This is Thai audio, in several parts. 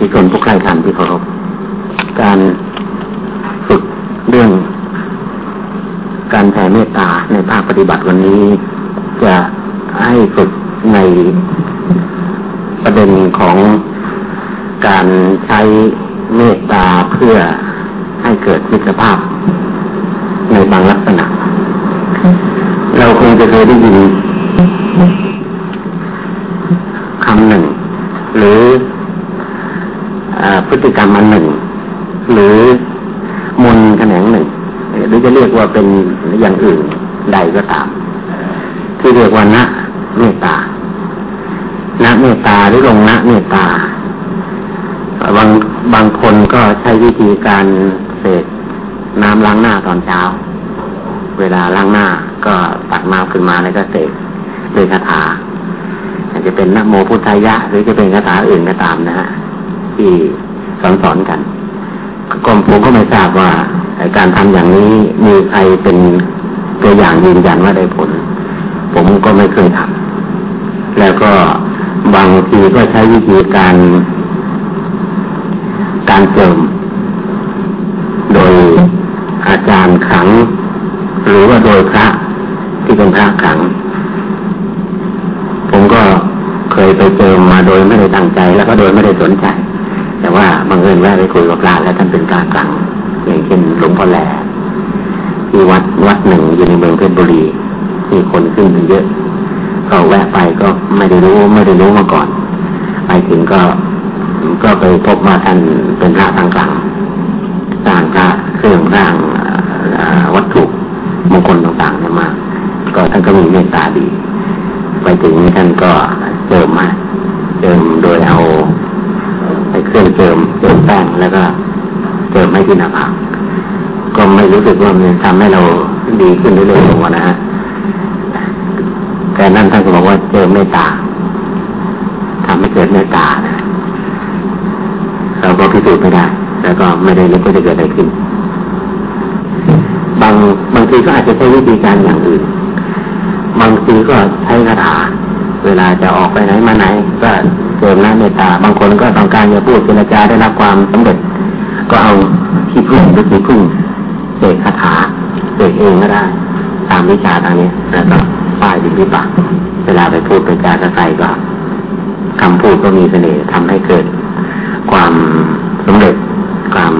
ธิชนผู้ใคร่ธรรมที่เคารพการฝึกเรื่อง การแผ่เมตตาในภาคปฏิบัติวันนี้ จะให้ฝึกในประเด็นของการใช้เมตตาเพื่อให้เกิดมิตรภาพ ในบางลักษณะ เราคงจะเคยได้ยินคำหนึ่ง หรือ พฤติกรรมอันหนึ่ง หรือมนแขนงหนึ่ง หรือจะเรียกว่าเป็นอย่างอื่นใดก็ตาม ที่เรียกว่านะเมตตานะเมตตาหรือลงนะเมตตาบางบางคนก็ใช้วิธีการเสกน้ำล้างหน้าตอนเช้า เวลาล้างหน้าก็ตักน้ำขึ้นมาแล้วก็เสกด้วยคาถาอาจจะเป็นนโมพุทธายะ หรือจะเป็นคาถาอื่นก็ตามนะฮะที่ สอนสอนกันกรมผมก็ไม่ทราบว่าการทำอย่างนี้มีใครเป็นตัวอย่างยืนยันว่าได้ผล ผมก็ไม่เคยทำแล้วก็บางทีก็ใช้วิธีการ การเจิมโดยอาจารย์ขัง หรือว่าโดยพระที่เป็นพระขัง ผมก็เคยไปเจิมมาโดยไม่ได้ตั้งใจ แล้วก็โดยไม่ได้สนใจ แต่ว่าบางเอิญแวะไปคุยกับพระแล้วท่านเป็นพระขังอย่างเช่นหลวงพ่อแหล่ที่วัดวัดหนึ่งอยู่ในเมืองเพชรบุรีมีคนขึ้นเยอะก็แวะไปก็ไม่ได้รู้ไม่ได้รู้มาก่อน ไปถึงก็ก็ไปพบว่าท่านเป็นพระทางกลางสร้างพระเครื่องร้างวัตถุมงคลต่างๆเนี่ยมาก็ท่านก็มีเมตตาดี ไปถึงท่านก็เจิมมาเจิมโดยเอา เครื่องเจิมเจิมแป้งแล้วก็เจิมให้ที่หน้าผากก็ไม่รู้สึกว่ามันทำให้เราดีขึ้นเรื่อยๆนะฮะแต่นั่นท่านก็บอกว่าเจิมเมตตาทำให้เกิดเมตตานะเราก็พิสูจน์ไม่ได้ แล้วก็ไม่ได้รู้ว่าจะเกิดอะไรขึ้น บางบางทีก็อาจจะใช้วิธีการอย่างอื่น บางทีก็ใช้คาถา เวลาจะออกไปไหนมาไหนก็ เจิมน้าเมตตา บางคนก็ต้องการจะพูดเจรจาได้รับความสำเร็จ ก็เอาขี้พึ่งหรือขี้พึ่งเสกคาถาเสกเองก็ได้ ตามวิชาทางนี้แล้วก็ป้ายดินที่ปากเวลาไปพูดไปจากระใส่ก็คำพูดก็มีเสน่ห์ทำให้เกิด ความสำเร็จความ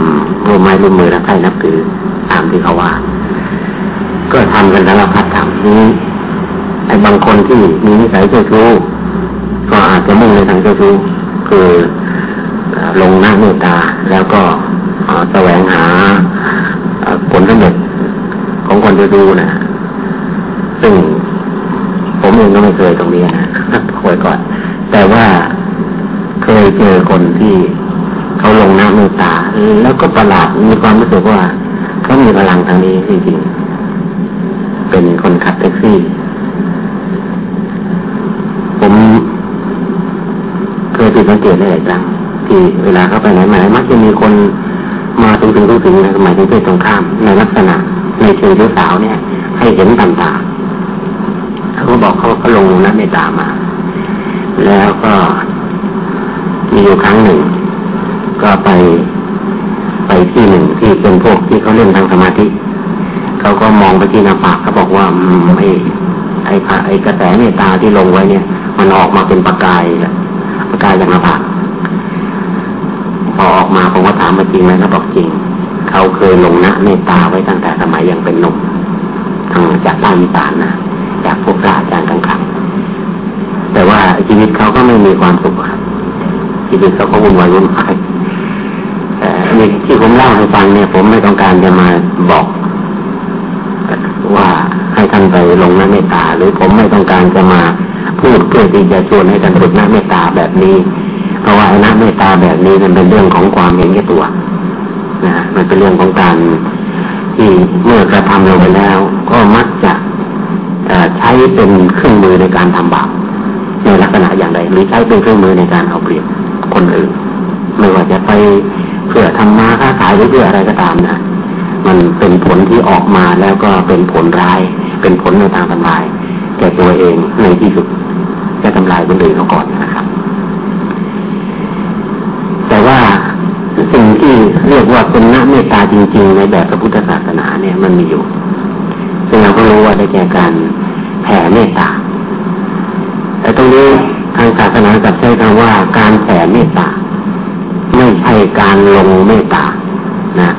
ร่วมไม้ร่วมมือรักใคร่นับถือตามที่เขาว่า ก็ทำกันแล้วพัดทำนี้ไอ้บางคนที่มีนิสัยเจ้าชู้ ก็อาจจะมุ่งในทางเจ้าชคือลงหน้าเมตตาแล้วก็แสวงหาผลสำเร็จของคนจะดูนะซึ่งผมเองก็ไม่เคยตรงนี้นะคอยก่อน แต่ว่าเคยเจอคนที่เขาลงหน้ำเมตตา แล้วก็ประหลาดมีความรู้สึกว่าเขามีพลังทางนี้จริงๆเป็นคนขับแท็กซี่ ผม เคยติดสังเกตได้หลายครั้งที่เวลาเขาไปไหนมาไหนมักจะมีคนมาถึงถึงถึงนะหมายถึงเพศตรงข้ามในลักษณะในเชิงเจ้าสาวเนี่ย ให้เห็นตามตาเขาบอกเขาเขาลงน้ำเมตตามา แล้วก็มีอยู่ครั้งหนึ่ง ก็ไปไปที่หนึ่งที่เป็นพวกที่เขาเล่นทางสมาธิเขาก็มองไปที่หน้าผากเขาบอกว่าไอ้ไอ้ไอ้กระแสเมตตาที่ลงไว้เนี่ย มันออกมาเป็นประกายประ กายจากหน้าผากพอออกมาผมก็ถามมาจริงไหมเขาบอกจริง เขาเคยลงนะเมตตาไว้ตั้งแต่สมัยยังเป็นหนุ่มทางจากด้านอีสานนะจากพวกพระอาจารย์กลางๆแต่ว่าชีวิตเขาก็ไม่มีความสุขชีวิตเขาก็วุ่นวายวุ่นวายแต่ที่ผมเล่าให้ฟังเนี่ยผมไม่ต้องการจะมาบอกว่าให้ท่านไปลงน้าเมตตาหรือผมไม่ต้องการจะมา พูดเพื่อที่จะชวนให้ท่านฝึกหน้าเมตตาแบบนี้ เพราะว่าไอ้หน้าเมตตาแบบนี้มันเป็นเรื่องของความเห็นแก่ตัวนะมันเป็นเรื่องของการที่เมื่อกระทำลงไปแล้ว ก็มักจะใช้เป็นเครื่องมือในการทำบาปในลักษณะอย่างใดหรือใช้เป็นเครื่องมือในการเอาเปรียบคนอื่นไม่ว่าจะไปเพื่อทำมาค้าขายหรือเพื่ออะไรก็ตามนะมันเป็นผลที่ออกมาแล้วก็เป็นผลร้าย เป็นผลในทางทำลายแก่ตัวเองในที่สุด ทำลายคนอื่นเขาก่อนนะครับ แต่ว่าสิ่งที่เรียกว่าเป็นนเมตตาจริง ๆ ในแบบพระพุทธศาสนาเนี่ยมันมีอยู่ ซึ่งเราก็รู้ว่าได้แก่การแผ่เมตตา แต่ตรงนี้ทางศาสนาจับใช้คำว่าการแผ่เมตตา ไม่ใช่การลงเมตตา นะ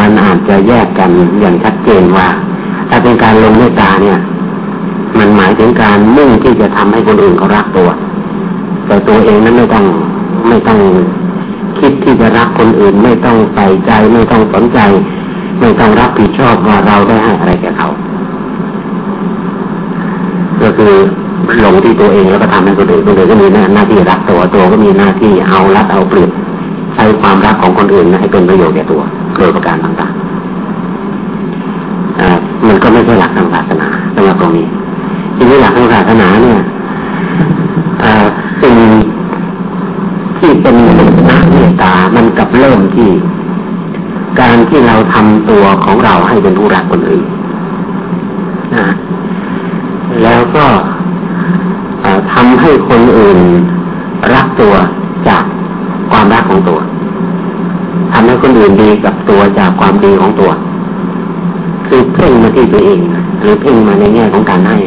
มันอาจจะแยกกันอย่างชัดเจนว่า ถ้าเป็นการลงเมตตาเนี่ย มันหมายถึงการมุ่งที่จะทำให้คนอื่นเขารักตัว แต่ตัวเองนั้นไม่ต้องไม่ต้องคิดที่จะรักคนอื่น ไม่ต้องใส่ใจ ไม่ต้องสนใจ ไม่ต้องรับผิดชอบว่าเราได้ให้อะไรแก่เขา ก็คือหลงที่ตัวเองแล้วก็ทำให้คนอื่นคนอื่นก็มีหน้าหน้าที่รักตัวตัวก็มีหน้าที่เอารัดเอาเปรียบใช้ความรักของคนอื่นให้เป็นประโยชน์แก่ตัวโดยประการต่างๆ ทีนี้หลักทางศาสนาเนี่ยสิ่งที่เป็นนักเมตตา มันกับเริ่มที่ การที่เราทำตัวของเราให้เป็นผู้รักคนอื่นนะแล้วก็ทำให้คนอื่นรักตัวจากความรักของตัวทำให้คนอื่นดีกับตัวจากความดีของตัว คือเพ่งมาที่ตัวเอง หรือเพ่งมาในแง่ของการให้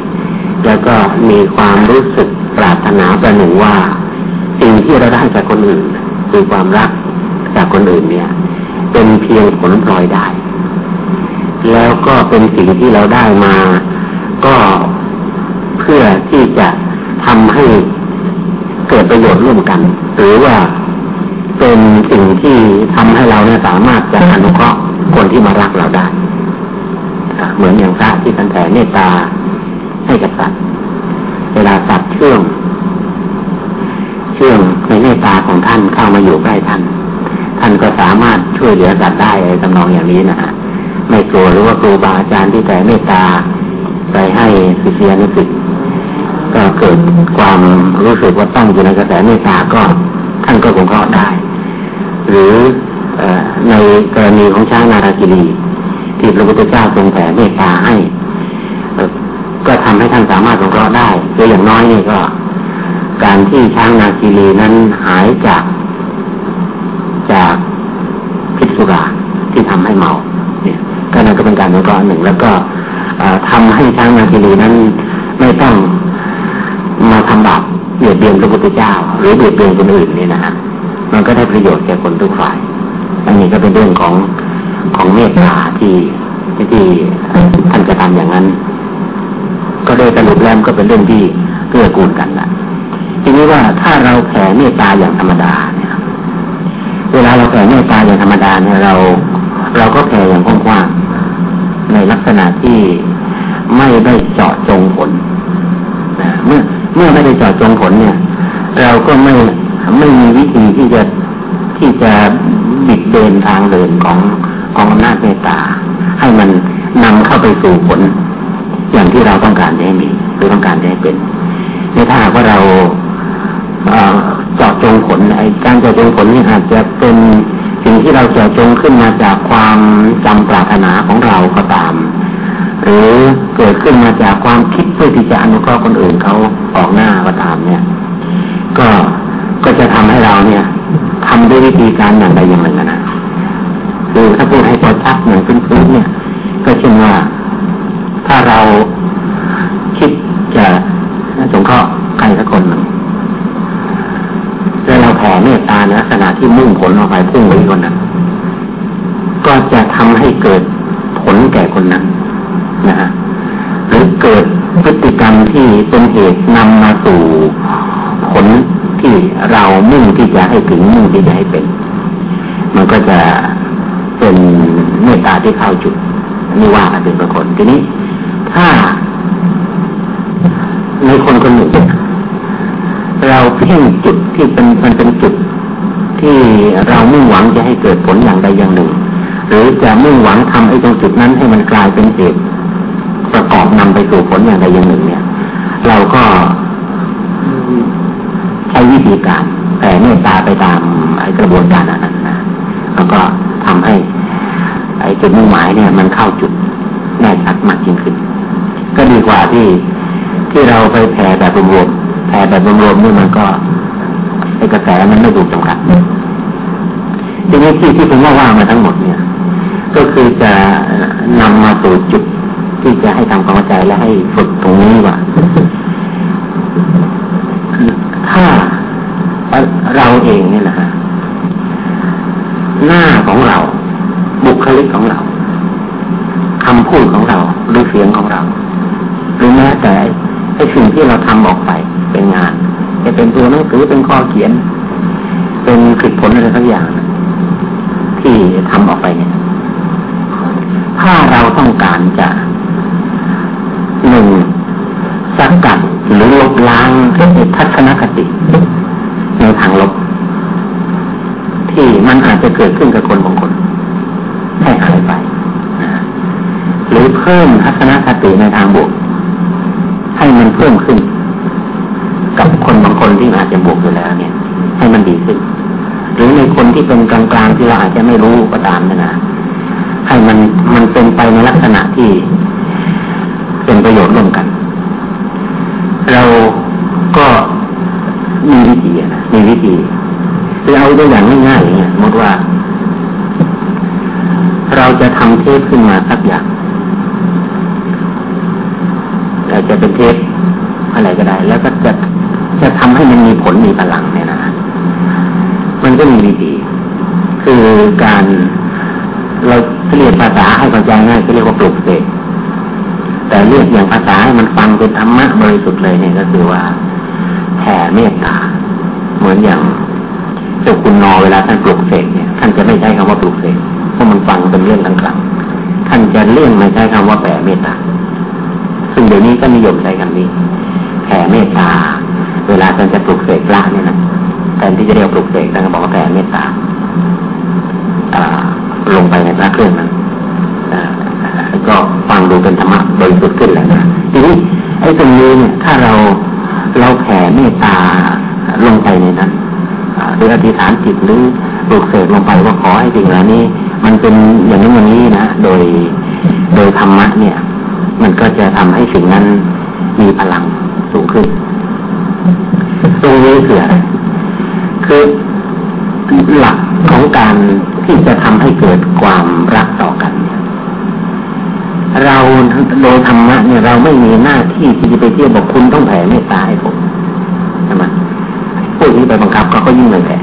แล้วก็มีความรู้สึกปรารถนาประหนึ่งว่า สิ่งที่เราได้จากคนอื่น คือความรักจากคนอื่นเนี่ย เป็นเพียงผลพลอยได้ แล้วก็เป็นสิ่งที่เราได้มา ก็เพื่อที่จะทำให้เกิดประโยชน์ร่วมกัน หรือว่าเป็นสิ่งที่ทำให้เราเนี่ยสามารถจะอนุเคราะห์คนที่มารักเราได้ เหมือนอย่างพระที่ท่านแผ่เมตตา ให้กับสัตว์เวลาสัตว์เชื่องเชื่องในเมตตาของท่านเข้ามาอยู่ใกล้ท่าน ท่านก็สามารถช่วยเหลือสัตว์ได้ในตำนองอย่างนี้นะฮะไม่กลัวหรือว่าครูบาอาจารย์ที่แผ่เมตตาไปให้ศิษยนุศิษย์ก็เกิดความรู้สึกว่าต้องอยู่ในกระแสเมตตาก็ท่านก็คงเคราได้ หรือในกรณีของช้างนารากิรีที่พระพุทธเจ้าทรงแผ่เมตตาให้ ทำให้ท่านสามารถสงเคราะห์ได้โดยอย่างน้อยนี่ก็ การที่ช้างนาคีรีนั้นหายจาก จากพิษสุราที่ทำให้เมา เนี่ยก็นั่นก็เป็นการสงเคราะห์หนึ่ง แล้วก็ทำให้ช้างนาคีรีนั้นไม่ต้องมาทำบาปเบียดเบียนพระพุทธเจ้า หรือเบียดเบียนคนอื่นนี่นะฮะมันก็ได้ประโยชน์แก่คนทุกฝ่าย อันนี้ก็เป็นเรื่องของของเมตตาที่ที่ท่านจะทำอย่างนั้น ก็โดยสรุปแล้วก็เป็นเรื่องที่เกื้อกูลกันนะทีนี้ว่าถ้าเราแผ่เมตตาอย่างธรรมดาเนี่ยเวลาเราแผ่เมตตาอย่างธรรมดาเนี่ยเรา เราก็แผ่อย่างกว้างๆในลักษณะที่ไม่ได้เจาะจงผลนะเมื่อเมื่อไม่ได้เจาะจงผลเนี่ย เราก็ไม่ไม่มีวิธีที่จะที่จะบิดเบนทางเดินของของอำนาจเมตตา ให้มันนำเข้าไปสู่ผล อย่างที่เราต้องการให้มีหรือต้องการให้เป็นในถ้าหากว่าเราเจาะจงผลไอ้การเจาะจงผลนี่อาจจะเป็นสิ่งที่เราเจาะจงขึ้นมาจากความจำปรารถนาของเราก็ตาม หรือเกิดขึ้นมาจากความคิดเพื่อที่จะอนุเคราะห์คนอื่นเขาออกหน้าก็ตามเนี่ย ก็ก็จะทำให้เราเนี่ยทำด้วยวิธีการอย่างใดอย่างหนึ่งนะคือถ้าพูดให้พอชัดเหมือนพื้นๆเนี่ย ก็เช่นว่า ถ้าเราคิดจะสงเคราะห์ใครสักคนหนึ่งแล้วเราแผ่เมตตาในลักษณะที่มุ่งผลออกไปพุ่งไปคนนั้นก็จะทำให้เกิดผลแก่คนนั้นนะฮะหรือเกิดพฤติกรรมที่เป็นเหตุนำมาสู่ผลที่เรามุ่งที่จะให้ถึงมุ่งที่จะให้เป็น มันก็จะเป็นเมตตาที่เข้าจุดนี่ว่ากันเป็นคนทีนี้ ถ้าในคนคนหนึ่งเราเพ่งจุดที่เป็นมันเป็นจุดที่เรามุ่งหวังจะให้เกิดผลอย่างใดอย่างหนึ่ง หรือจะมุ่งหวังทำให้ตรงจุดนั้นให้มันกลายเป็นเหตุประกอบนำไปสู่ผลอย่างใดอย่างหนึ่ง เนี่ย เราก็ใช้วิธีการแต่เมตตาไปตามไอ้กระบวนการนั้นนะแล้วก็ทำให้ ไอ้จุดมุ่งหมายเนี่ย มันเข้าจุดแน่ชัดมากยิ่งขึ้น ก็ดีกว่าที่ที่เราไปแผ่แบบรวมแผ่แบบรวมนี่มันก็ไอ้กระแสมันไม่ถูกจำกัดทีนี้ที่ที่ผมว่าว่ามาทั้งหมดเนี่ย ก็คือจะนำมาสู่จุดที่จะให้ทำความเข้าใจและให้ฝึกตรงนี้ว่าถ้าเราเองเนี่ยนะฮะหน้าของเรา บุคลิกของเราคำพูดของเราหรือเสียงของเราหรือ แต่ไอ้สิ่งที่เราทำออกไปเป็นงาน จะเป็นตัวหนังสือเป็นข้อเขียน เป็นคิดผลอะไรสักอย่าง ที่ทำออกไปเนี่ย ถ้าเราต้องการจะหนึ่งสังกัดหรือลบล้างทัศนคติในทางลบ ที่มันอาจจะเกิดขึ้นกับคนบางคนให้หายไป หรือเพิ่มทัศนคติในทางบวก ให้มันเพิ่มขึ้น กับคนบางคนที่อาจจะบวกอยู่แล้วเนี่ย ให้มันดีขึ้น หรือในคนที่เป็นกลางๆที่เราอาจจะไม่รู้ก็ตามนะนะให้มันมันเป็นไปในลักษณะที่เป็นประโยชน์ร่วมกัน เราก็มีวิธีนะมีวิธีคือเอาตัวอย่างง่ายๆอย่างเงี้ยสมมติว่า เราจะทำเทปขึ้นมาสักอย่างเรา จะเป็นเทปอะไรก็ได้ แล้วก็จะจะทำให้มันมีผลมีพลังเนี่ยนะมันก็มีวิธีคือการเราเรียกภาษาให้เข้าใจง่ายก็เรียกว่าปลุกเสกแต่เรียกอย่างภาษาให้มันฟังเป็นธรรมะบริสุทธิ์เลยเนี่ยก็คือว่าแผ่เมตตา เหมือนอย่างเจ้าคุณนอเวลาท่านปลุกเสกเนี่ยท่านจะไม่ใช้คำว่าปลุกเสกเพราะมันฟังเป็นเรื่องต่างๆท่านจะเลี่ยงไม่ใช้คำว่าแผ่เมตตา เดี๋ยวนี้ก็นิยมใช้คำนี้แผ่เมตตา เวลาท่านจะปลุกเสกพระเนี่ยนะแทนที่จะเรียกปลุกเสกท่านก็บอกว่าแผ่เมตตาลงไปในพระเครื่องนั้นก็ฟังดูเป็นธรรมะบริสุทธิ์ขึ้นแล้วนะทีนี้ไอ้ตรงนี้เนี่ยถ้าเราเราแผ่เมตตาลงไปในนั้นหรืออธิษฐานจิตหรือปลุกเสกลงไปว่าขอให้สิ่งเหล่านี้ มันเป็นอย่างนี้อย่างนี้นะโดยโดยธรรมะเนี่ย มันก็จะทำให้สิ่งนั้นมีพลังสูงขึ้น ตรงนี้คืออะไร คือหลักของการที่จะทำให้เกิดความรักต่อกัน เราโดยธรรมะเนี่ยเราไม่มีหน้าที่ที่จะไปเที่ยวบอกคุณต้องแผ่เมตตาให้ผมใช่ไหมพูดนี้ไปบังคับก็ก็ยิ่งเลยแผ่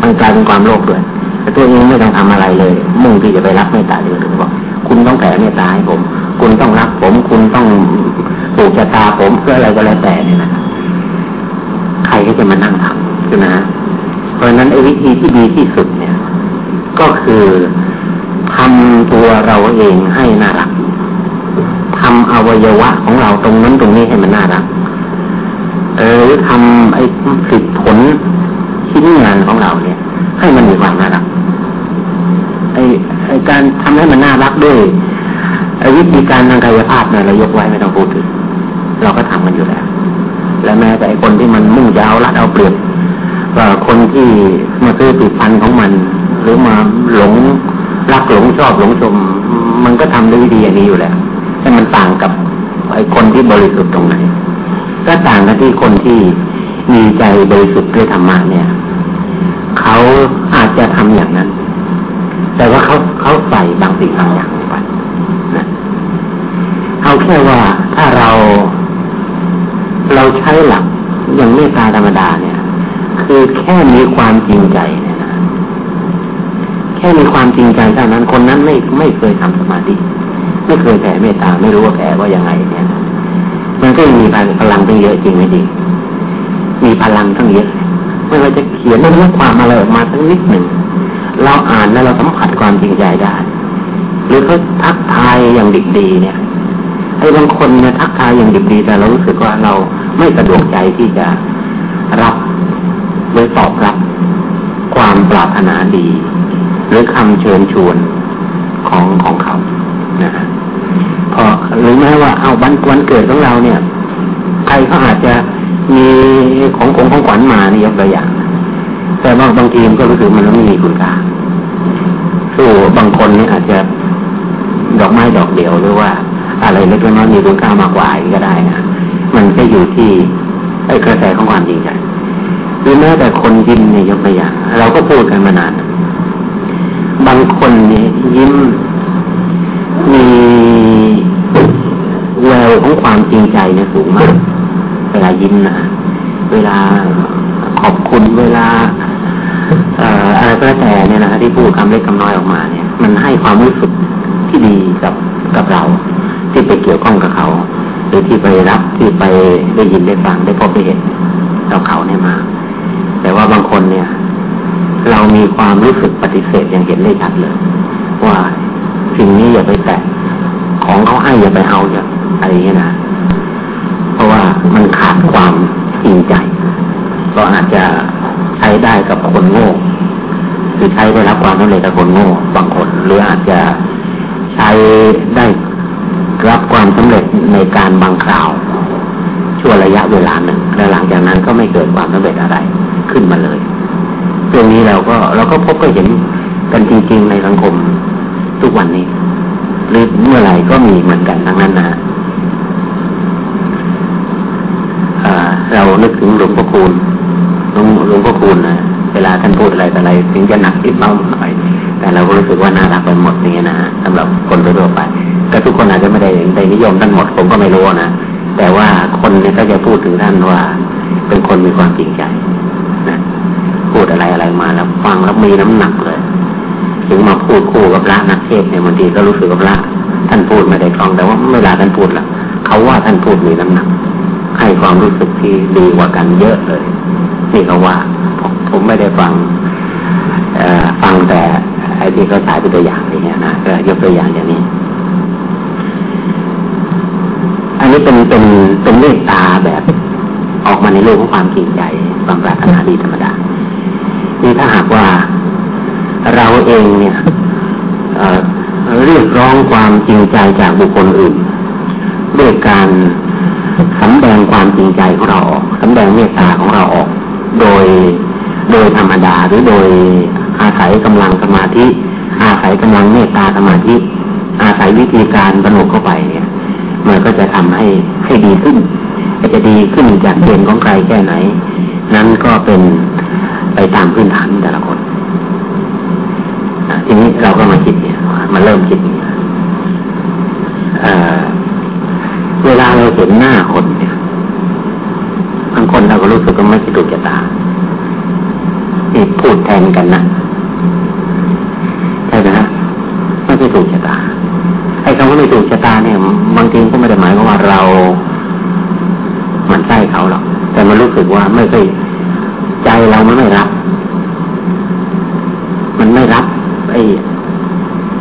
มันกลายเป็นความโลภด้วยแต่ตัวเองไม่ต้องทำอะไรเลย มุ่งที่จะไปรับเมตตาเลยถึงบอกคุณต้องแผ่เมตตาให้ผม คุณต้องรักผม คุณต้องปลูกชะตาผมเพื่ออะไรก็แล้วแต่เนี่ยนะใครก็จะมานั่งทำใช่ไหมเพราะนั้นไอ้วิธีที่ดีที่สุดเนี่ย ก็คือทำตัวเราเองให้น่ารักทำอวัยวะของเราตรงนั้นตรงนี้ให้มันน่ารัก เออทำไอ้สิทผลชิ้นงานของเราเนี่ย ให้มันมีความน่ารักไอ้ไอ้การทำให้มันน่ารักด้วย วิธีการทางกายภาพเนี่ยเรายกไว้ไม่ต้องพูดถึง เราก็ทำมันอยู่แล้ว และแม้แต่คนที่มันมุ่งจะเอารัดเอาเปรียบว่าคนที่มาซื้อผลิตภัณฑ์ของมัน หรือมาหลงรักหลงชอบหลงชม มันก็ทำด้วยวิธีอย่างนี้อยู่แล้วแต่มันต่างกับไอ้คนที่บริสุทธิ์ตรงไหน ก็ต่างกันที่คนที่มีใจบริสุทธิ์ด้วยธรรมะเนี่ยเขาอาจจะทำอย่างนั้น แต่ว่าเขาเขาใส่บางสิ่งบางอย่าง แค่ว่าถ้าเรา เราใช้หลักอย่างเมตตาธรรมดาเนี่ย คือแค่มีความจริงใจเนี่ยนะแค่มีความจริงใจเท่านั้นคนนั้นไม่ไม่เคยทำสมาธิไม่เคยแผ่เมตตาไม่รู้ว่าแผ่ว่ายังไงเนี่ย มันก็มีพลังตั้งเยอะจริงไหมจริงมีพลังทั้งเยอะไม่ว่าจะเขียนเรื่องความอะไรออกมาสักนิดหนึ่งเราอ่านแล้วเราสัมผัสความจริงใจได้ หรือเขาทักทายอย่างดิบดีเนี่ย ไอ้บางคนเนี่ยทักทายอย่างดิบดีแต่เรารู้สึกว่าเราไม่สะดวกใจที่จะรับหรือตอบรับ ความปรารถนาดี หรือคำเชิญชวนของของเขานะพอหรือแม้ว่าเอาวันวันเกิดของเราเนี่ย ใครเขาอาจจะมีของคงของขวัญมานี่ยกตัวอย่าง แต่บางบางทีมันก็รู้สึกมันไม่มีคุณค่าสู้บางคนนี่อาจจะดอกไม้ดอกเดียวหรือว่า อะไรเล็กน้อยมีคุณค่ามากกว่าก็ได้นะมันก็อยู่ที่ไอ้กระแสของความจริงใจหรือแม้แต่คนยินเนี่ยยกตัวอย่างเราก็พูดกันมานาน บางคนเนี่ยยิ้มมีแววของความจริงใจเนี่ยสูงมาก เวลายิ้มนะเวลาขอบคุณเวลาอะไรก็แล้วแต่เนี่ยนะที่พูดคำเล็กคำน้อยออกมาเนี่ย มันให้ความรู้สึกที่ดีกับกับเรา ที่ไปเกี่ยวข้องกับเขา หรือที่ไปรับที่ไปได้ยินได้ฟังได้พบได้เห็นเราเขาเนี่ยมา แต่ว่าบางคนเนี่ย เรามีความรู้สึกปฏิเสธอย่างเห็นได้ชัดเลย ว่าสิ่งนี้อย่าไปแตะของเขาให้อย่าไปเอาอย่าอะไรอย่างนี้นะเพราะว่ามันขาดความจริงใจก็อาจจะใช้ได้กับคนโง่คือใช้ได้รับความสำเร็จกับคนโง่บางคน หรืออาจจะใช้ได้ รับความสำเร็จในการบางคราว ชั่วระยะเวลาหนึ่งและหลังจากนั้นก็ไม่เกิดความสำเร็จอะไรขึ้นมาเลยเรื่องนี้เราก็เราก็พบก็เห็นกันจริงๆในสังคมทุกวันนี้ หรือเมื่อไหร่ก็มีเหมือนกันทั้งนั้นนะเรานึกถึงหลวงพ่อคูณหลวงหลวงพ่อคูณนะเวลาท่านพูดอะไรแต่อะไรถึงจะหนักทิดเบาหน่อยแต่เราก็รู้สึกว่าน่ารักไปหมดนี้นะสำหรับคนทั่วไป ก็ทุกคนอาจจะไม่ได้ได้นิยมท่านหมดผมก็ไม่รู้นะแต่ว่าคนเนี่ยก็จะพูดถึงท่านว่า เป็นคนมีความจริงใจนะพูดอะไรอะไรมาแล้วฟังแล้วมีน้ำหนักเลย ถึงมาพูดคู่กับพระนักเทศเนี่ยบางทีก็รู้สึกกับพระท่านพูดไม่ได้คล่องแต่ว่าเวลาท่านพูดล่ะ เขาว่าท่านพูดมีน้ำหนัก ให้ความรู้สึกที่ดีกว่ากันเยอะเลยนี่เขาว่าผมไม่ได้ฟังฟังแต่ไอ้ที่เขาสายเป็นตัวอย่างอย่างเงี้ยนะก็ยกตัวอย่างอย่างนี้ อั นี้เป็นเป็นเป็นเมตตาแบบ ออกมาในโลกของความจริงใจความปรารถนาดีธรรมดา นี่ถ้าหากว่าเราเองเนี่ยเรียกร้องความจริงใจจากบุคคลอื่น ด้วยการสำแดงความจริงใจของเราออกสำแดงเมตตาของเราออก โดยโดยธรรมดาหรือโดยอาศัยกำลังสมาธิ อาศัยกำลังเมตตาสมาธิ อาศัยวิธีการบรรลุเข้าไปเนี่ย มันก็จะทำให้ให้ดีขึ้นจะดีขึ้นจากเกณฑ์ของใครแค่ไหน นั้นก็เป็นไปตามพื้นฐานแต่ละคนทีนี้เราก็มาคิดเนี่ยมาเริ่มคิดเนี่ยเวลาเราเห็นหน้าคนเนี่ยบางคนเราก็รู้สึกว่าไม่ถูกชะตานี่พูดแทนกันนะใช่ไหมฮะไม่ใช่ถูกชะตา ไอ้คำว่าไม่ถูกชะตาเนี่ย บางทีก็ไม่ได้หมายว่าเราหมันใช่เขาหรอก แต่มันรู้สึกว่าไม่เคยใจเรามันไม่รับ มันไม่รับ ไอ้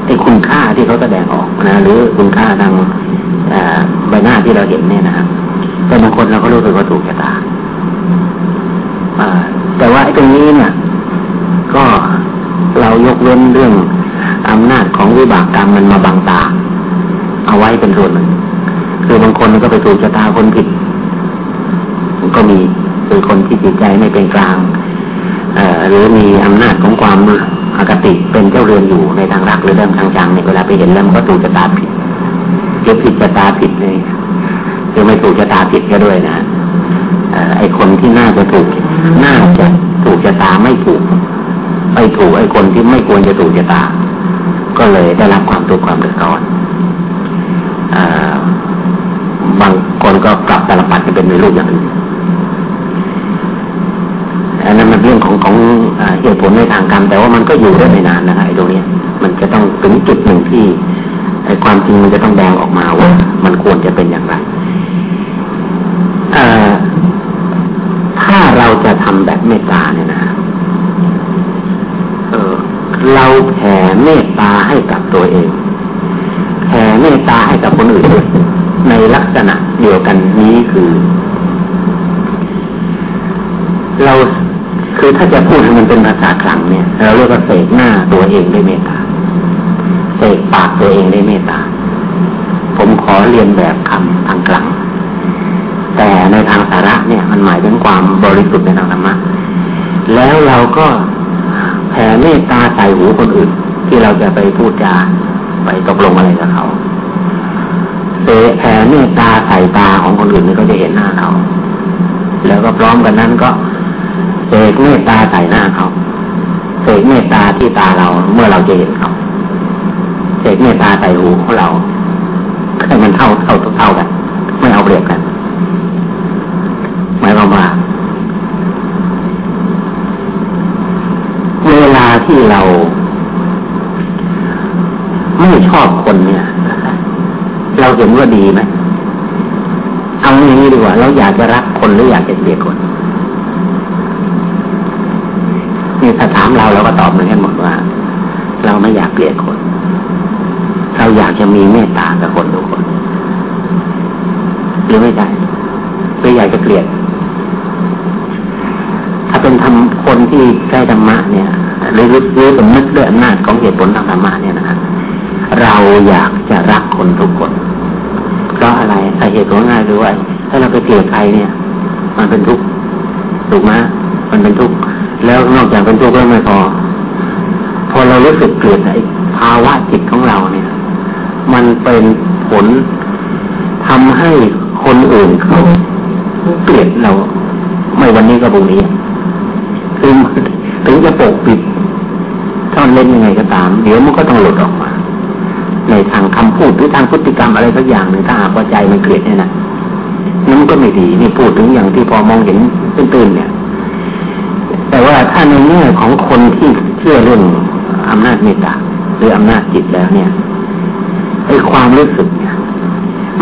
ไอ้คุณค่าที่เขาแสดงออกนะหรือคุณค่าทางใบหน้าที่เราเห็นเนี่ยนะครับแต่บางคนเราก็รู้สึกว่าถูกชะตาแต่ว่าไอ้ตรงนี้เนี่ย ก็เรายกเว้นเรื่องอำนาจของวิบากกรรมมันมาบังตา เอาไว้เป็นส่วนหนึ่ง คือบางคนก็ไปถูกชะตาคนผิด ก็มีคือคนที่จิตใจไม่เป็นกลางหรือมีอำนาจของความอคติเป็นเจ้าเรือนอยู่ในทางรักหรือเรื่องทางจังเนี่ยเวลาไปเห็นแล้วมันก็ถูกชะตาผิดจะผิดชะตาผิดเลยคือไม่ถูกชะตาผิดก็ด้วยนะไอคนที่น่าจะถูกน่าจะถูกชะตาไม่ถูกไปถูกไอคนที่ไม่ควรจะถูกชะตา ก็เลยได้รับความทุกข์ความเดือดร้อน บางคนก็กลับตลปัดจะเป็นในรูปอย่างอื่นอันนั้นมันเรื่องของของเหตุผลในทางกรรม แต่ว่ามันก็อยู่ได้ไม่นานนะไอ้ตรงนี้มันจะต้องถึงจุดหนึ่งที่ไอ้ความจริงมันจะต้องแดงออกมาว่ามันควรจะเป็นอย่างไรถ้าเราจะทำแบบเมตตาเนี่ยนะเออเราแผ่เมตตาให้กับตัวเองแผ่เมตตาให้กับคนอื่นด้วย ในลักษณะเดียวกันนี้คือ เราคือถ้าจะพูดให้มันเป็นภาษาคลังเนี่ย เราเรียกว่าเสกหน้าตัวเองด้วยเมตตาเสกปากตัวเองด้วยเมตตา ผมขอเรียนแบบคำทางกลางแต่ในทางสาระเนี่ย มันหมายถึงความบริสุทธิ์ในทางธรรมะแล้วเราก็แผ่เมตตาใส่หูคนอื่น ที่เราจะไปพูดจาไปตกลงอะไรกับเขา แผ่เมตตาใส่ตาของคนอื่นนี่ก็จะเห็นหน้าเรา แล้วก็พร้อมกันนั้นก็เสกเมตตาใส่หน้าเขาเสกเมตตาที่ตาเราเมื่อเราจะเห็นเขาเสกเมตตาใส่หูของเราให้มันเท่าเท่าเท่ากัน ไม่เอาเปรียบกันหมายความว่าเวลาที่เราไม่ชอบคนเนี่ย เราเห็นว่าดีไหมเอาอย่างนี้ดีกว่า เราอยากจะรักคนหรืออยากจะเกลียดคนนี่ถ้าถามเราเราก็ตอบเหมือนกันหมดว่า เราไม่อยากเกลียดคน เราอยากจะมีเมตตากับคนทุกคน หรือไม่ใช่หรืออยากจะเกลียด ถ้าเป็นทำคนที่ใกล้ธรรมะเนี่ยหรือรู้สำนึกด้วยอำนาจของเหตุผลทางธรรมะเนี่ยนะครับ เราอยากจะรักคนทุกคนเพราะอะไรสาเหตุของง่ายคือว่าถ้าเราไปเกลียดใครเนี่ย มันเป็นทุกข์ถูกไหมมันเป็นทุกข์แล้วนอกจากเป็นทุกข์แล้วไม่พอ พอเรารู้สึกเกลียดไอ้ภาวะจิตของเราเนี่ย มันเป็นผลทำให้คนอื่นเขาเกลียดเรา ไม่วันนี้ก็พรุ่งนี้คือถึงจะปกปิดท่อนเล่นยังไงก็ตาม เดี๋ยวมันก็ต้องหลุดออกมา ในทางคำพูดหรือทางพฤติกรรมอะไรสักอย่างหนึ่งถ้าหากว่าใจมันเกลียดเนี่ยนะนั่นก็ไม่ดีนี่พูดถึงอย่างที่พอมองเห็นตื่นๆเนี่ย แต่ว่าถ้าในแง่ของคนที่เชื่อเรื่องอำนาจเมตตาหรืออำนาจจิตแล้วเนี่ยไอ้ความรู้สึกเนี่ย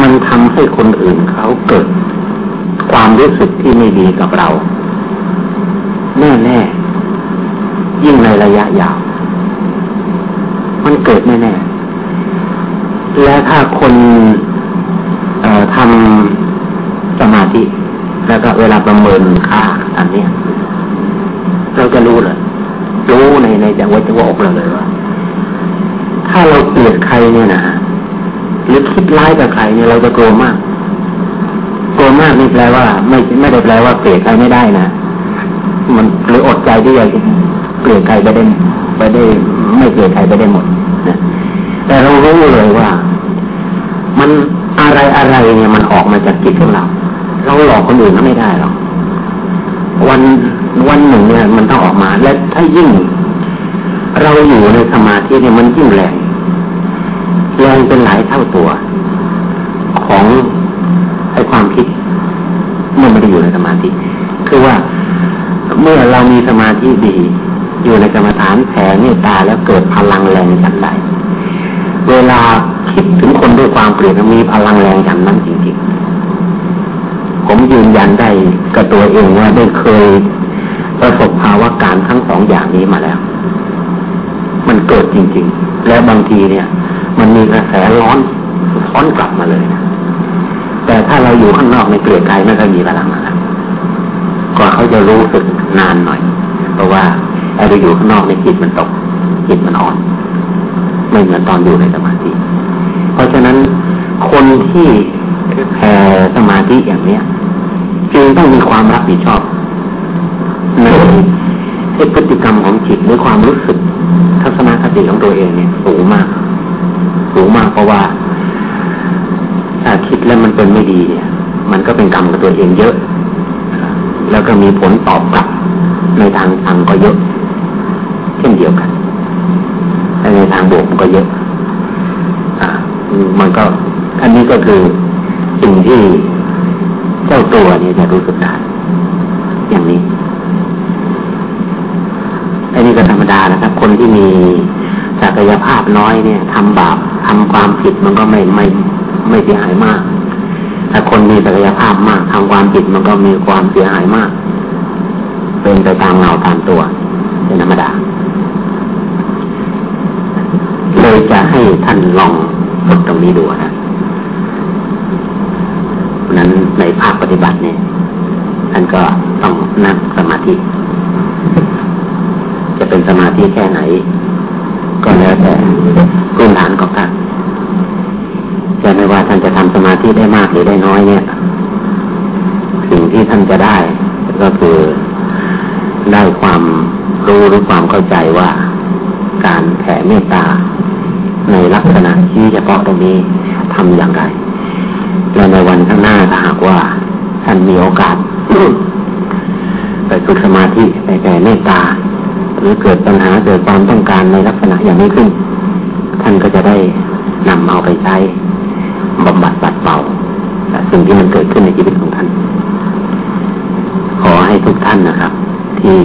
มันทำให้คนอื่นเขาเกิด ความรู้สึกที่ไม่ดีกับเราแน่แน่ยิ่งในระยะยาว มันเกิดแน่ๆ และถ้าคนทำสมาธิ แล้วก็เวลาประเมินค่าอันนี้เราจะรู้เลยรู้ในในจังหวะจังหวะอกเราเลยว่า ถ้าเราเกลียดใครเนี่ยนะหรือคิดร้ายกับใครเนี่ยเราจะโกรธมากโกรธมากนี่แปลว่า ไม่ไม่ได้แปลว่าเกลียดใครไม่ได้นะมันหรืออดใจที่จะเกลียดใครไปได้ไปได้ ไม่เกลียดใครไปได้หมด แต่เรารู้เลยว่า มันอะไรอะไรเนี่ยมันออกมาจากจิตของเรา เราหลอกคนอื่นก็ไม่ได้หรอกวันวันหนึ่งเนี่ยมันต้องออกมา และถ้ายิ่ง เราอยู่ในสมาธิเนี่ยมันยิ่งแรงแรงเป็นหลายเท่าตัว ของไอ้ความคิดเมื่อไม่ได้อยู่ในสมาธิ คือว่าเมื่อเรามีสมาธิดี อยู่ในกรรมฐานแผ่เมตตาแล้วเกิดพลังแรงฉันใด เวลาคิดถึงคนด้วยความเกลียดมีพลังแรงฉันนั้นจริงๆ ผมยืนยันได้กับตัวเองว่าได้เคยประสบภาวะการทั้งสองอย่างนี้มาแล้ว มันเกิดจริงๆ แล้วบางทีเนี่ย มันมีกระแสร้อนร้อนกลับมาเลยนะแต่ถ้าเราอยู่ข้างนอกในเกลียดใจไม่เคยมีพลังมาแล้วก็เขาจะรู้สึกนานหน่อย เพราะว่าเราอยู่ข้างนอกในจิตมันตกจิตมันอ่อน ไม่เหมือนตอนอยู่ในสมาธิ เพราะฉะนั้นคนที่แผ่สมาธิอย่างเนี้ยจึงต้องมีความรับผิดชอบในพฤติกรรมของจิตหรือความรู้สึกทัศนคติของตัวเองเนี่ยสูงมาก สูงมากเพราะว่าถ้าคิดแล้วมันเป็นไม่ดีเนี่ย มันก็เป็นกรรมกับตัวเองเยอะ แล้วก็มีผลตอบกลับในทางทางก็เยอะ เช่นเดียวกัน ในทางบวกมันก็เยอะอ่ามันก็ อันนี้ก็คือสิ่งที่เจ้าตัวนี่จะรู้สึกได้อย่างนี้อันนี้ก็ธรรมดานะครับ คนที่มีศักยภาพน้อยเนี่ยทำบาปทำความผิดมันก็ไม่ไม่ไม่เสียหายมาก ถ้าคนมีศักยภาพมากทำความผิดมันก็มีความเสียหายมาก เป็นไปตามเงาตามตัวเป็นธรรมดา เลย จะให้ท่านลองฝึกตรงนี้ดูนะนั้นในภาคปฏิบัติเนี่ยท่านก็ต้องนั่งสมาธิ จะเป็นสมาธิแค่ไหน ก็แล้วแต่พื้นฐานของท่านจะไม่ว่าท่านจะทำสมาธิได้มากหรือได้น้อยเนี่ย สิ่งที่ท่านจะได้ ก็คือได้ความรู้หรือความเข้าใจว่า การแผ่เมตตา ในลักษณะที่เฉพาะตรงนี้ทำอย่างไร และในวันข้างหน้าถ้าหากว่าท่านมีโอกาสไปฝึกสมาธิไปแก่เมตตา หรือเกิดปัญหาเกิดความต้องการในลักษณะอย่างนี้ขึ้น ท่านก็จะได้นำเอาไปใช้บำบัดบัดเป่าสิ่งที่มันเกิดขึ้นในชีวิตของท่าน ขอให้ทุกท่านนะครับ ที่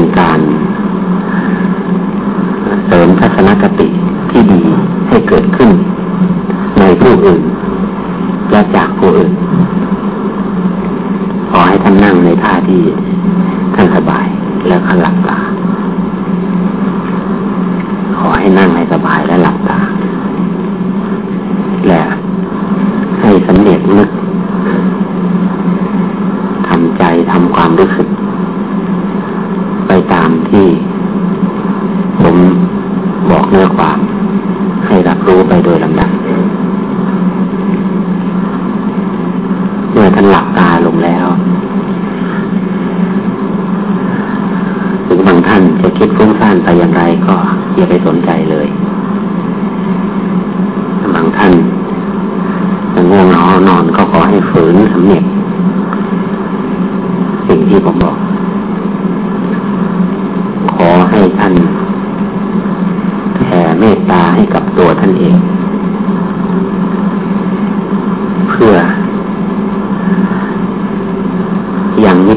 เป็นการเสริมทัศนคติที่ดีให้เกิดขึ้น ในผู้อื่น และจากผู้อื่น ขอให้ท่านนั่งในท่าที่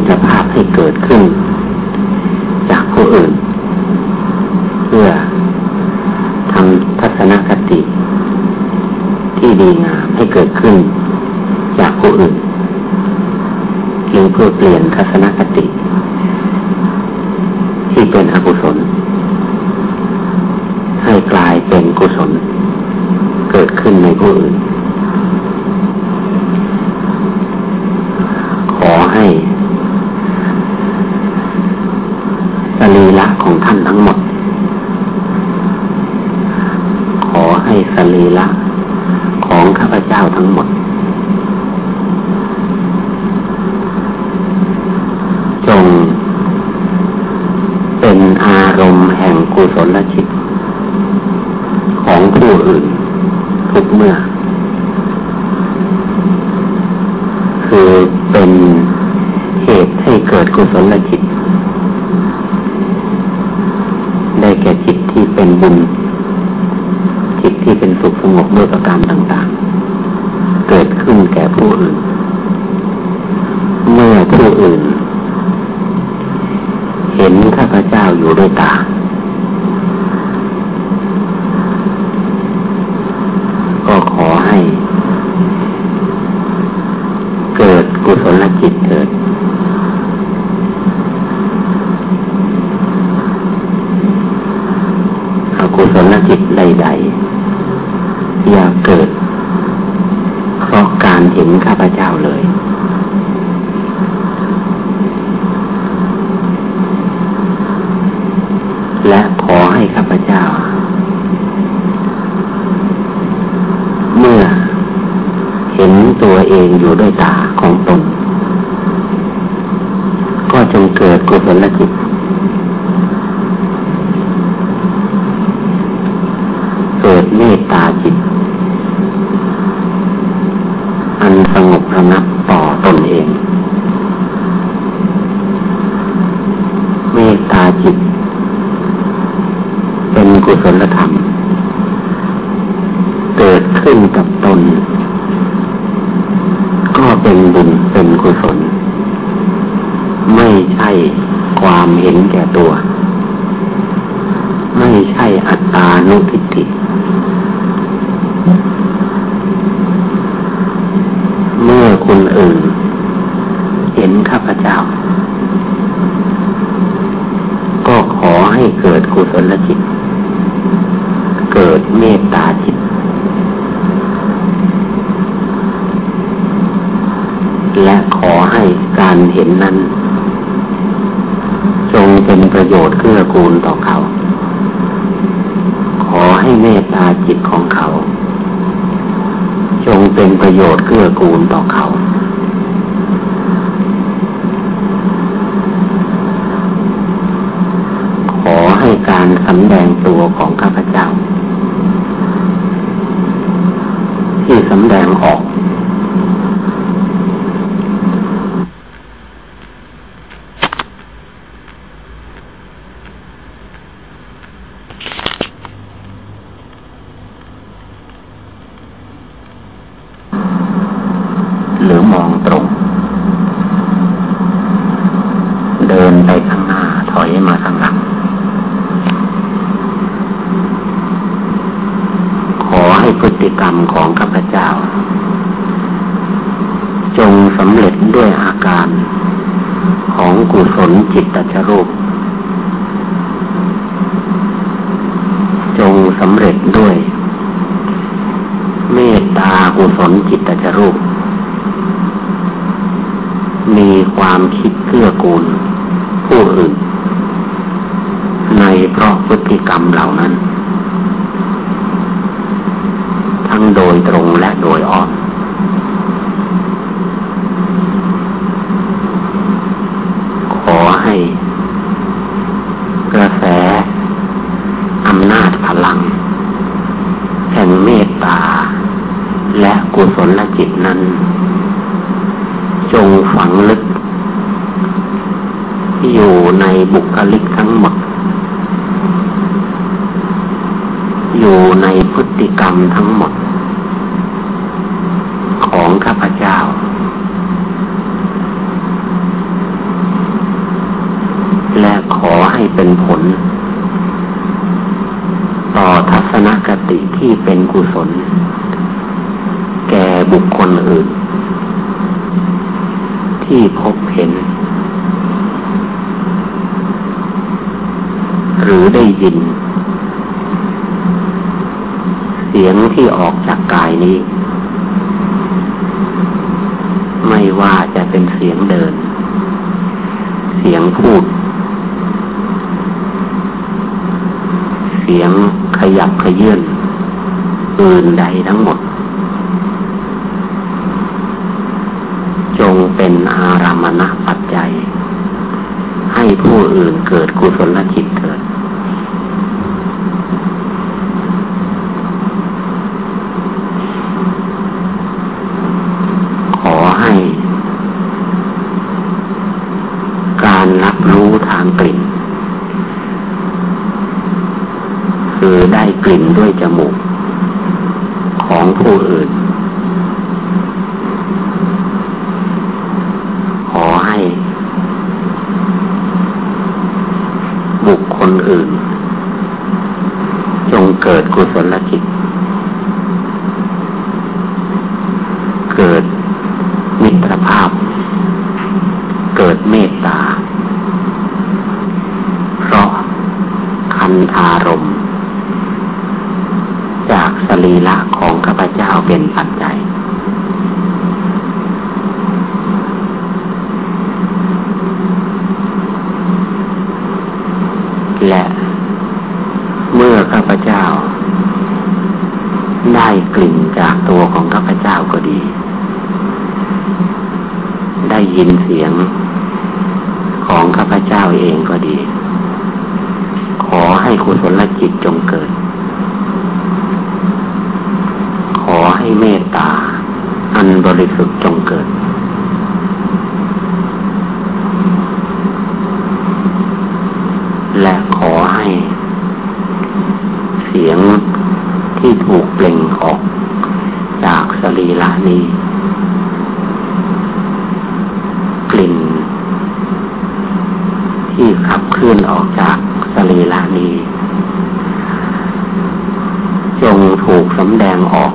ตภาพให้เกิดขึ้น จากผู้อื่น เพื่อทำทัศนคติ ที่ดีงามให้เกิดขึ้น จากผู้อื่นหรือเพื่อเปลี่ยนทัศนคติ ที่เป็นอกุศล องอยู่ด้วยตาของตน ก็จงเกิดกุศลจิต contra กรรมทั้งหมด ของข้าพเจ้า และขอให้เป็นผล ต่อทัศนคติที่เป็นกุศล แก่บุคคลอื่น ที่พบเห็น หรือได้ยิน สียงเดิน เสียงพูด เสียงขยับขยื่นอื่นใดทั้งหมด จงเป็นอารามณะปัจจัย ให้ผู้อื่นเกิดกุศลจิตเถิด กลิ่นด้วยจมูก ของผู้อื่น ขอให้ บุคคลอื่น จงเกิดกุศล คืนออกจากสรีลานีจงถูกสำแดงออก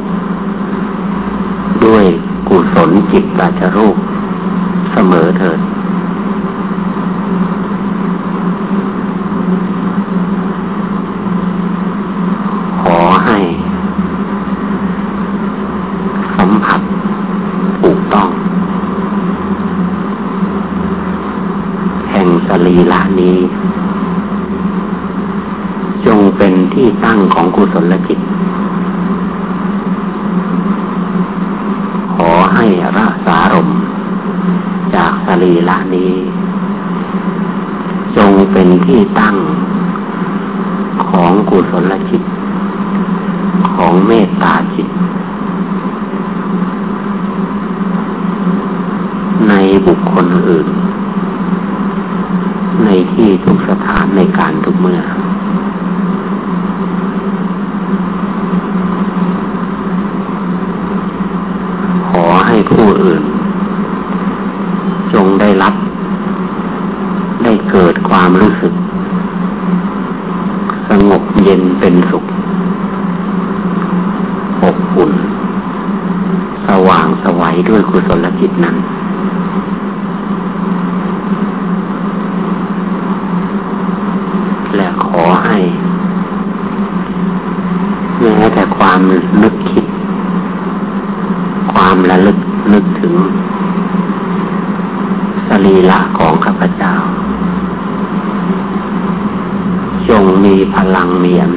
ด้วยกุศลจิตตาชรูป เสมอเถิด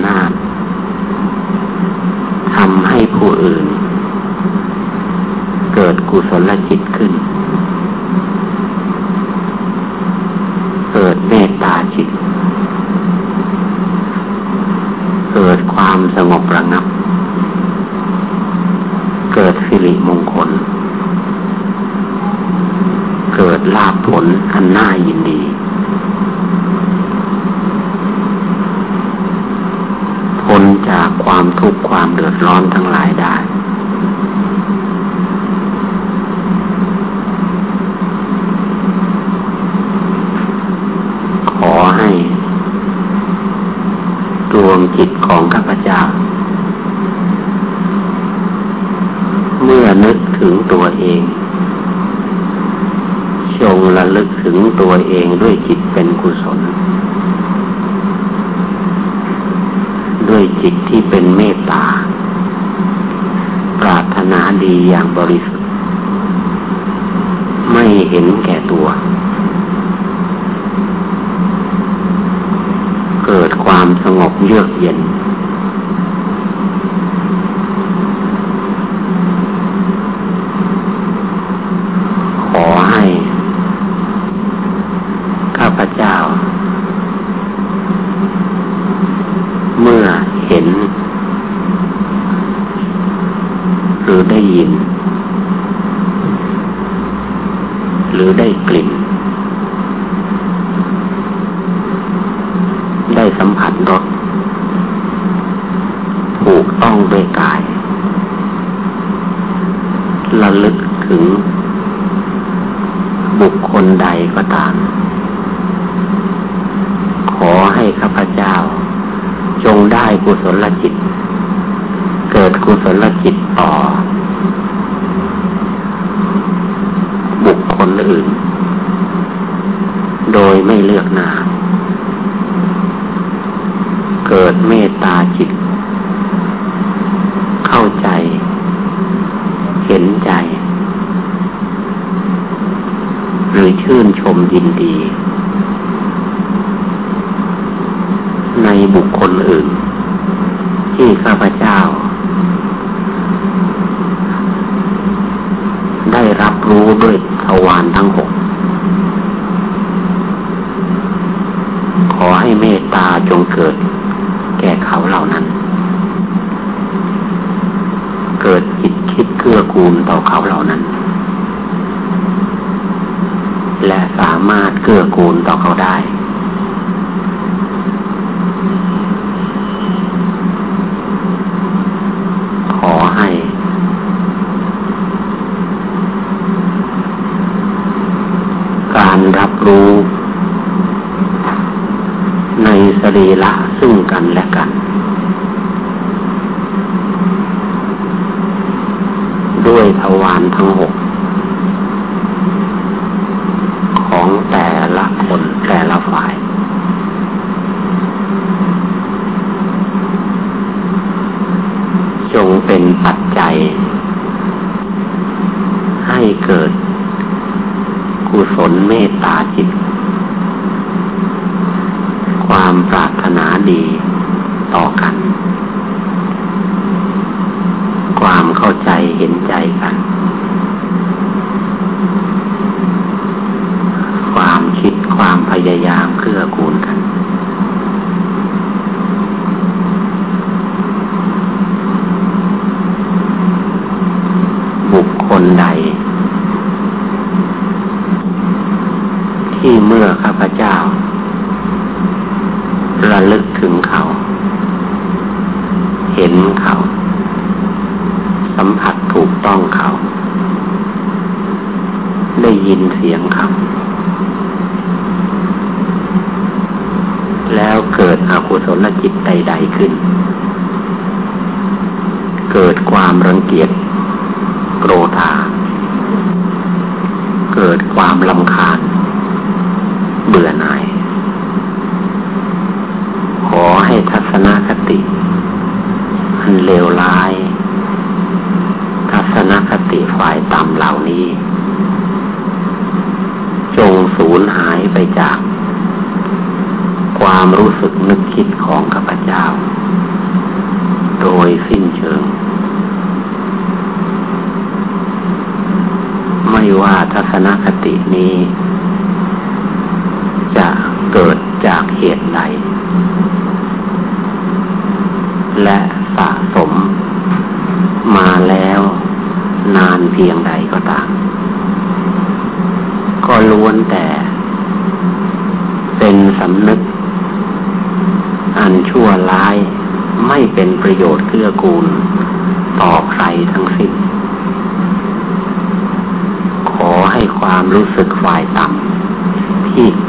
ำนาจทำให้ผู้อื่น เกิดกุศลจิตขึ้น บุคคลใดก็ตาม ขอให้ข้าพเจ้า จงได้กุศลจิต เกิดกุศลจิตต่อ บุคคลอื่น โดยไม่เลือกหน้า เกิดเมตตาจิต ยินดี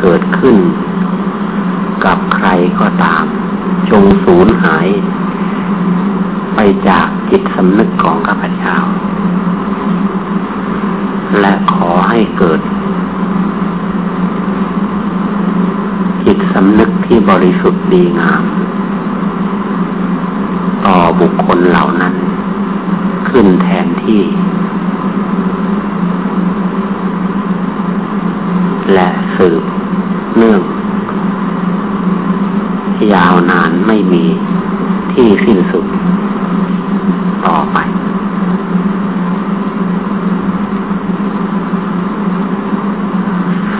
เกิดขึ้น กับใครก็ตาม จงสูญหาย ไปจากจิตสำนึกของข้าพเจ้า และขอให้เกิด จิตสำนึกที่บริสุทธิ์ดีงาม ต่อบุคคลเหล่านั้น ขึ้นแทนที่และสืบ เนื่อง ยาวนานไม่มีที่สิ้นสุดต่อไป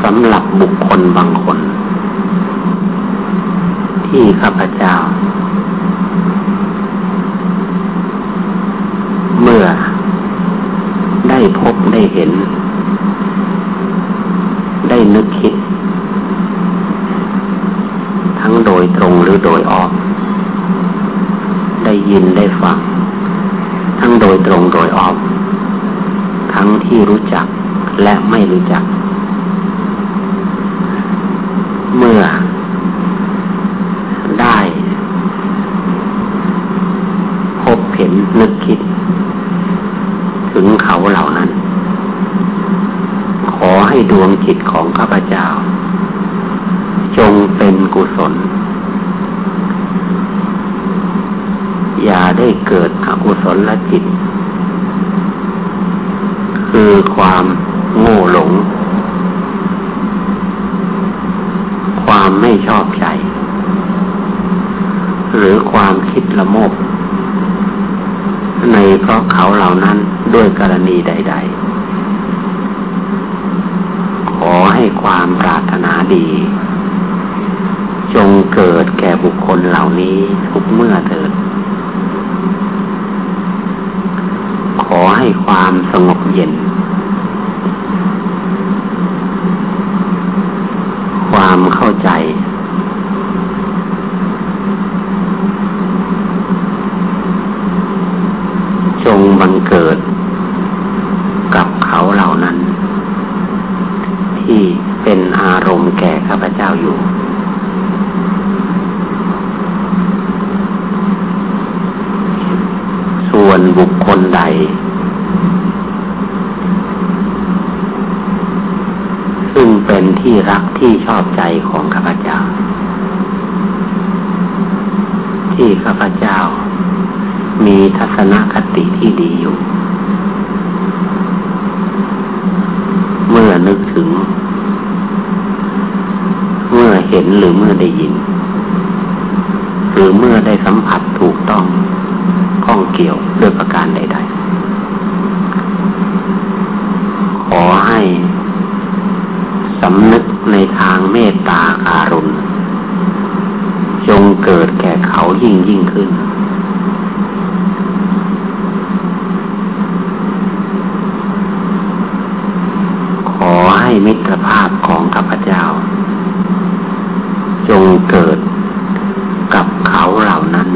สำหรับบุคคลบางคนที่ข้าพเจ้า เมื่อได้พบได้เห็น ได้นึกคิด ทั้งโดยตรงหรือโดยอ้อมได้ยินได้ฟัง ทั้งโดยตรงโดยอ้อมทั้งที่รู้จักและไม่รู้จัก เมื่อได้พบเห็นนึกคิด ถึงเขาเหล่านั้น ขอให้ดวงจิตของข้าพเจ้า จงเป็นกุศล อย่าได้เกิดอกุศลละจิต คือความโง่หลง ความไม่ชอบใจหรือความคิดละโมบในเพราะ เหล่านั้นด้วยกรณีใด ๆ ขอให้ความปรารถนาดี จงเกิดแก่บุคคลเหล่านี้ทุกเมื่อเถิด ขอให้ความสงบเย็น ความเข้าใจงบังเกิดกับเขาเหล่านั้น ที่เป็นอารมณ์แก่ข้าพเจ้าอยู่ ส่วนบุคคลใด ซึ่งเป็นที่รักที่ชอบใจของข้าพเจ้า ที่ข้าพเจ้า มีทัศนคติที่ดีอยู่ เมื่อนึกถึง เมื่อเห็นหรือเมื่อได้ยิน หรือเมื่อได้สัมผัสถูกต้องข้องเกี่ยว ด้วยประการใด ๆ ขอให้สำนึกในทางเมตตาการุณจงเกิดแก่เขายิ่งยิ่งขึ้น มิตรภาพของข้าพเจ้า จงเกิดกับเขาเหล่านั้น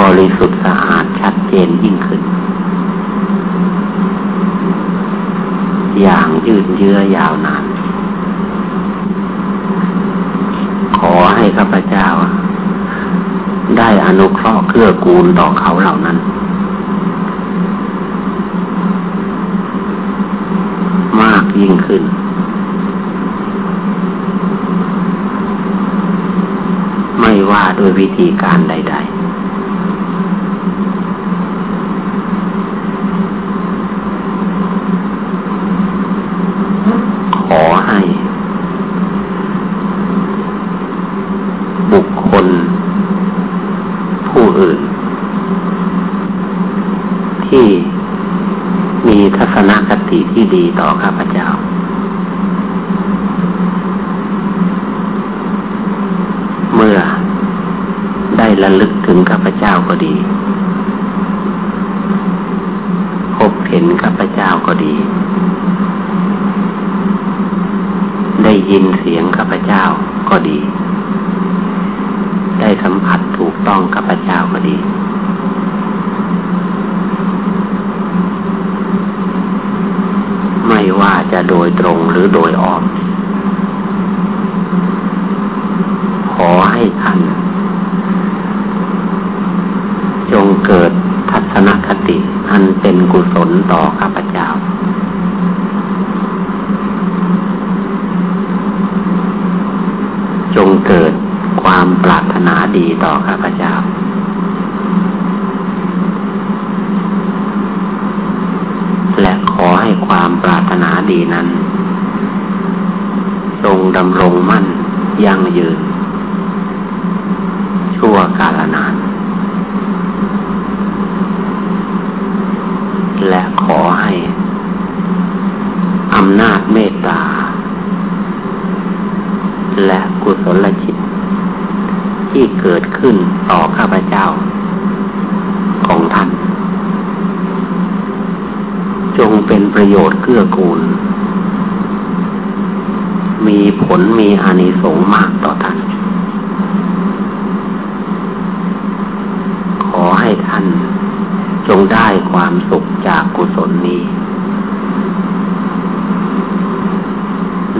บริสุทธิ์สะอาดชัดเจนยิ่งขึ้น อย่างยืดเยื้อยาวนาน ขอให้ ข้าพเจ้า ได้อนุเคราะห์เกื้อกูลต่อเขาเหล่านั้น มากยิ่งขึ้น ไม่ว่าด้วยวิธีการใด ๆ ขอให้ บุคคล ผู้อื่น ที่มีทั ติที่ดีต่อข้าพเจ้า เมื่อได้ระลึกถึงข้าพเจ้าก็ดี พบเห็นข้าพเจ้าก็ดี ได้ยินเสียงข้าพเจ้าก็ดี ได้สัมผัสถูกต้องข้าพเจ้าก็ดี ไม่ว่า จะโดยตรงหรือโดยอ้อกขอให้ท่าน จงเกิดทัศนคติอันเป็นกุศลต่อข้าพเจ้า จงเกิดความปรารถนาดีต่อข้าพเจ้า และขอให้ความปรารถนาดีนั้น จงดำรงมั่น ยั่งยืน ชั่วกาลนาน และขอให้อำนาจเมตตา และกุศลจิต ที่เกิดขึ้นต่อข้าพเจ้า ของท่าน จงเป็นประโยชน์เกื้อกูล มีผลมีอานิสงส์มากต่อท่าน ขอให้ท่านจงได้ความสุขจากกุศลนี้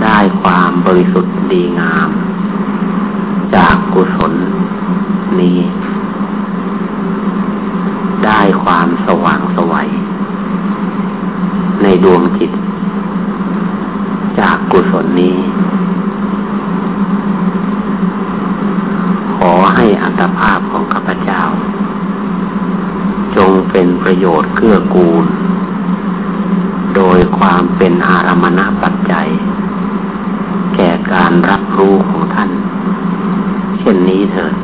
ได้ความบริสุทธิ์ดีงาม จากกุศลนี้ ได้ความสว่างสวัยในดวงจิต กุศลนี้ ขอให้อัตภาพของข้าพเจ้า จงเป็นประโยชน์เกื้อกูล โดยความเป็นอารมณปัจจัย แก่การรับรู้ของท่าน เช่นนี้เถิด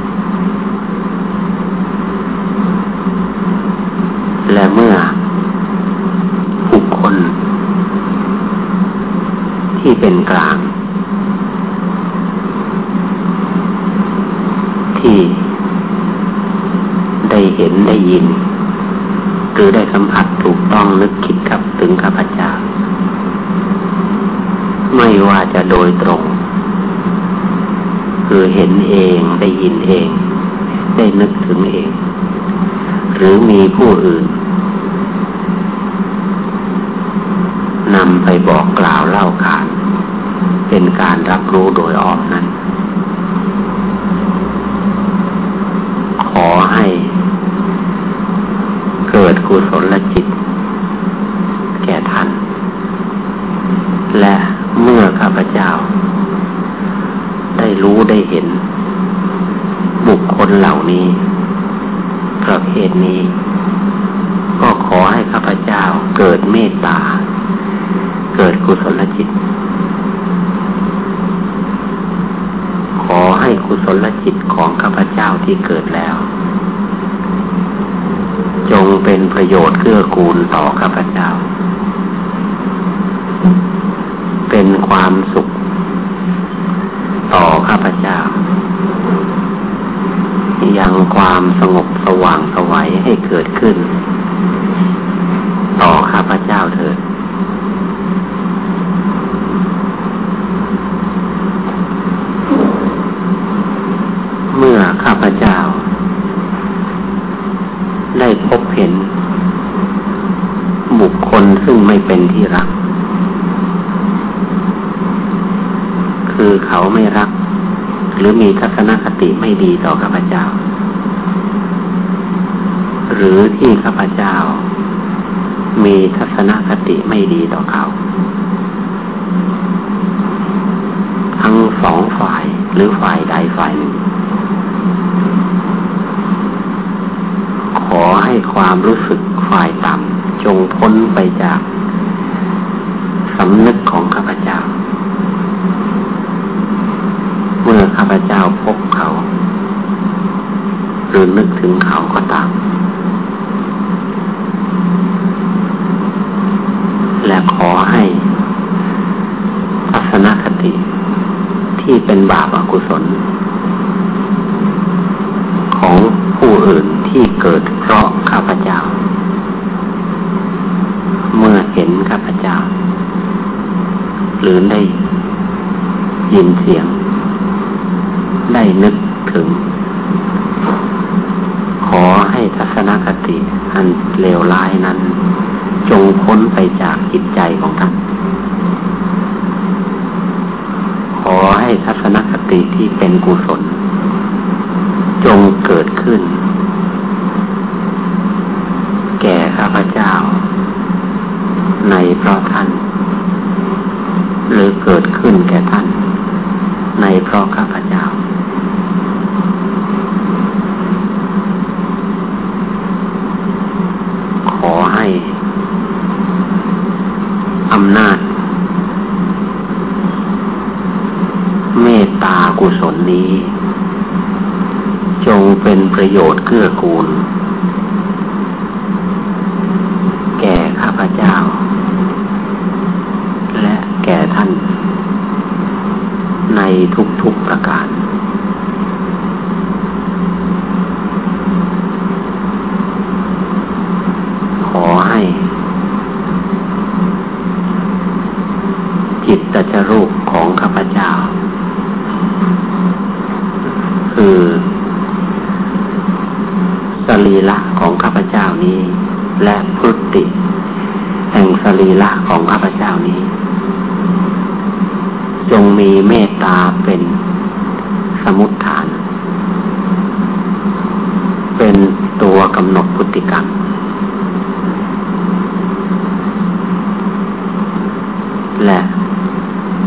และเมื่อบุคคล ที่เป็นกลาง ที่ได้เห็นได้ยินรือได้สัมผัสถูกต้องนึกคิดกับถึงข้าพเจ้า ไม่ว่าจะโดยตรง คือเห็นเองได้ยินเอง ได้นึกถึงเอง หรือมีผู้อื่นำไปบอกกล่าวเล่าขาน เป็นการรับรู้โดยออกนั้น ขอให้เกุศลจิต แก่ท่าน และเมื่อข้าพเจ้า ได้รู้ได้เห็น บุคคลเหล่านี้ ประเภทนี้ ก็ขอให้ข้าพเจ้าเกิดเมตตา เกิดกุศลจิต ขอให้กุศลจิตของข้าพเจ้าที่เกิดแล้วจงเประโยชน์เกื้อกูลต่อข้าพเจ้า เป็นความสุข ต่อข้าพเจ้า ยังความสงบสว่างสวัยให้เกิดขึ้น ต่อข้าพเจ้าเถิด ซึ่งไม่เป็นที่รัก คือเขาไม่รัก หรือมีทัศนคติไม่ดีต่อข้าพเจ้า หรือที่ข้าพเจ้า มีทัศนคติไม่ดีต่อเขา ทั้งสองฝ่ายหรือฝ่ายใดฝ่ายหนึ่ง ขอให้ความรู้สึกฝ่ายต่ำจงพ้นไปจากสำนึกของข้าพเจ้า เมื่อข้าพเจ้าพบเขา หรือนึกถึงเขาก็ตาม และขอให้ทัศนคติที่เป็นบาปอ กุศล ของผู้อื่นที่เกิดเพราะข้าพเจ้า เมื่อเห็นข้าพเจ้า หรือได้ยินเสียง ได้นึกถึง ขอให้ทัศนคติอันเลวร้ายนั้น จงพ้นไปจากจิตใจของท่าน ขอให้ทัศนคติที่เป็นกุศล จงเกิดขึ้น แก่ข้าพเจ้า ในเพราะท่าน หรือเกิดขึ้นแก่ท่าน ในเพราะข้าพเจ้า ขอให้อำนาจ เมตตากุศลนี้ จงเป็นประโยชน์เกื้อกูล แก่ข้าพเจ้า และแก่ท่าน ในทุกๆประการ ขอให้ จิตตจรูปของข้าพเจ้า คือสรีละของข้าพเจ้านี้ และพฤติ แห่งสรีละของข้าพเจ้านี้ จงมีเมตตาเป็นสมุทฐาน เป็นตัว กำหนดพฤติกรรม และ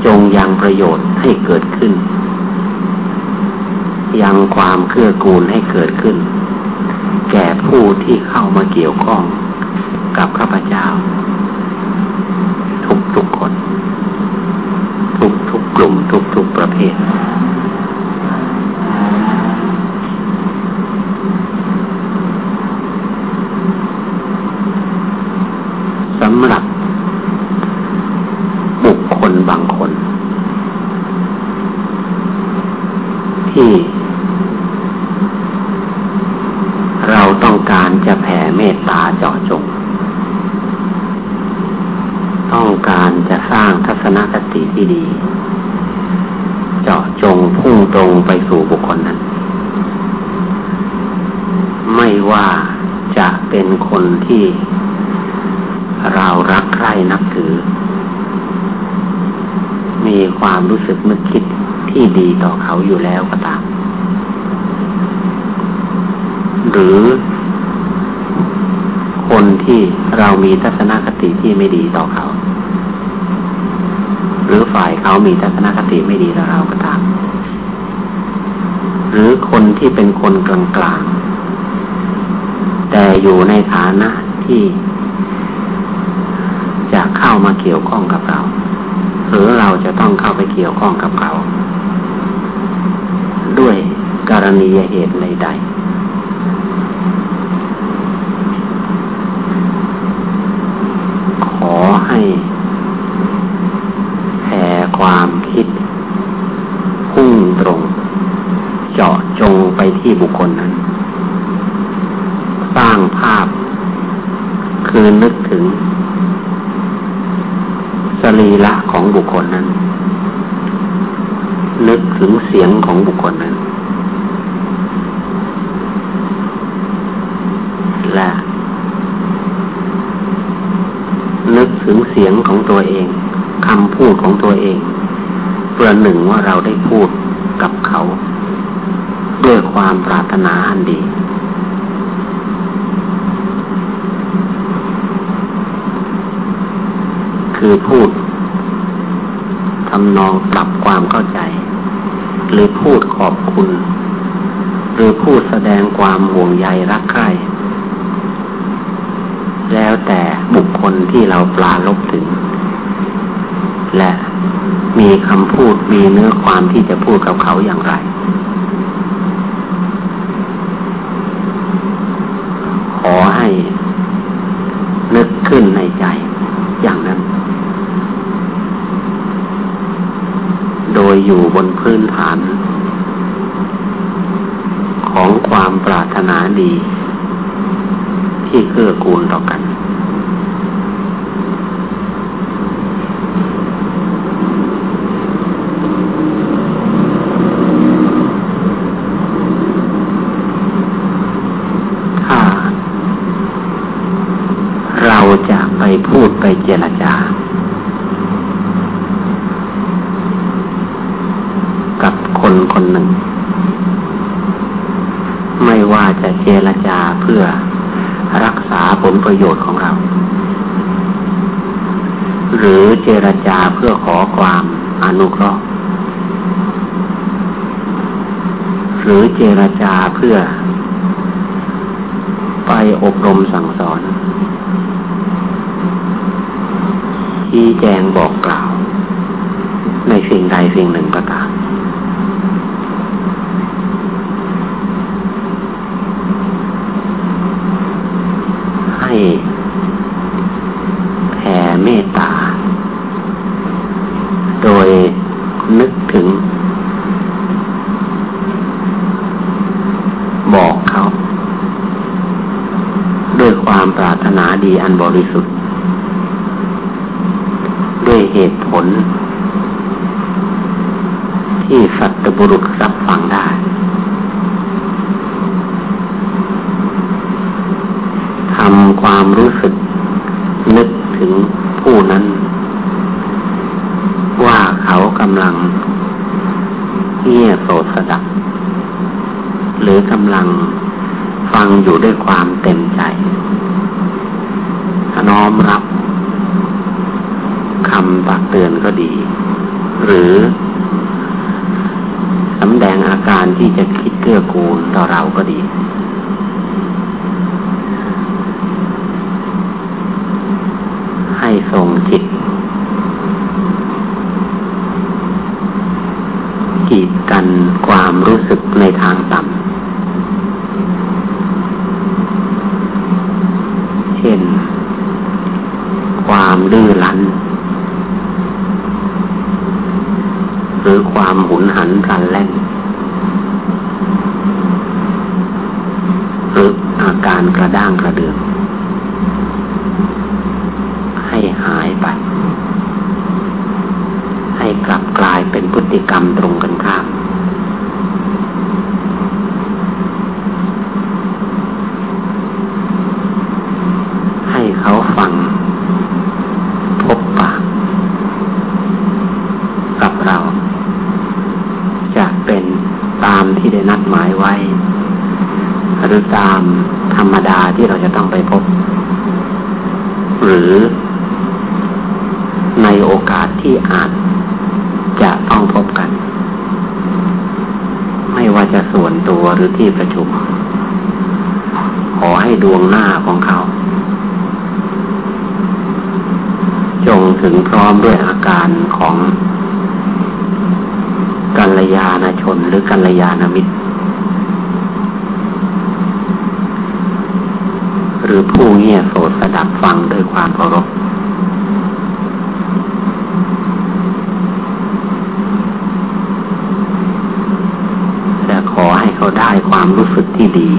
จงยังประโยชน์ให้เกิดขึ้น ยังความเกื้อกูลให้เกิดขึ้น แก่ผู้ที่เข้ามาเกี่ยวข้องกับข้าพเจ้า ทุกทุกคน ทุกทุกกลุ่มทุกทุกประเภท สำหรับ บุคคลบางคน ที่ เราต้องการจะแผ่เมตตาเจาะจง ต้องการจะสร้างทัศนคติที่ดี เจาะจงพุ่ง ตรงไปสู่บุคคลนั้น ไม่ว่าจะเป็นคนที่เรารักใคร่นับถือ มีความรู้สึกนึกคิดที่ดีต่อเขาอยู่แล้วก็ตาม หรือคนที่เรามีทัศนคติที่ไม่ดีต่อเขา หรือฝ่ายเขามีทัศนคติไม่ดีต่อเราก็ตาม คนที่เป็นคนกลางๆแต่อยู่ในฐานะที่จะเข้ามาเกี่ยวข้องกับเรา หรือเราจะต้องเข้าไปเกี่ยวข้องกับเขา ด้วยกรณียเหตุใดๆขอให้แผ่ความคิด พุ่งตรง เจาะจง ไปที่บุคคลนั้น สร้างภาพ คือนึกถึง สรีระของบุคคลนั้น นึกถึงเสียงของบุคคลนั้น และนึกถึงเสียงของตัวเองคำพูดของตัวเองประหนึ่งว่าเราได้พูด ความปรารถนาอันดี คือพูดทำนองปรับความเข้าใจ หรือพูดขอบคุณ หรือพูดแสดงความห่วงใยรักใคร่แล้วแต่บุคคลที่เราปลาลบถึง และมีคำพูดมีเนื้อความที่จะพูดกับเขาอย่างไร ขอให้นึก ขึ้นในใจ อย่างนั้น โดยอยู่บนพื้นฐาน ของความปรารถนาดี ที่เกื้อกูลต่อกัน พูดไปเจรจา กับคนคนหนึ่ง ไม่ว่าจะเจรจาเพื่อรักษาผลประโยชน์ของเรา หรือเจรจาเพื่อขอความอนุเคราะห์หรือเจรจาเพื่อ ไปอบรมสั่งสอน ชี้แจงบอกกล่าว ในสิ่งใดสิ่งหนึ่งประการให้แผ่เมตตา โดยนึกถึง บอกเขา ด้วยความปรารถนาดีอันบริสุทธิ์ด้วยเหตุผล ทีุ่รุษรับฟังได้ ทำความรู้สึก นึกถึงผู้นั้น ว่าเขากำลังเงี่ยโสดสดับ หรือกำลังฟังอยู่ด้วยความเต็มใจน้อมรับคำตักเตือนก็ดี หรือสำแดงอาการที่จะคิดเกื้อกูลต่อเราก็ดี ให้ส่งจิตกีดกันความรู้สึกในทางต่ำ เช่น ความดื้อรั้น หรือความหุนหันพลันแล่นหรื อาการกระด้างกระเดืองให้หายไป ให้กลับกลายเป็นพฤติกรรมตรงกันข้ามให้เขาฟังพบปากกับเรา จะเป็นตามที่ได้นัดหมายไว้ หรือตาม รรมดาที่เราจะต้องไปพบ หรือในโอกาสที่อาจจะต้องพบกัน ไม่ว่าจะส่วนตัวหรือที่ประชุม ขอให้ดวงหน้าของเขา จงถึงพร้อมด้วยอาการของกัลยาณชนหรือกัลยาณมิตร หรือผู้เงี่ยโสดสดับฟังด้วยความเคารพและขอให้เขาได้ความรู้สึกที่ดี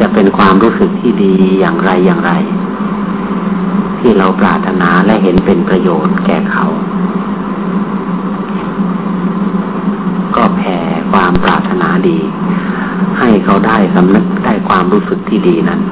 จะเป็นความรู้สึกที่ดีอย่างไรอย่างไร ที่เราปรารถนาและเห็นเป็นประโยชน์แก่เขา ก็แผ่ความปรารถนาดี ให้เขาได้สำนึกได้ความ รู้สึกที่ดีนั้น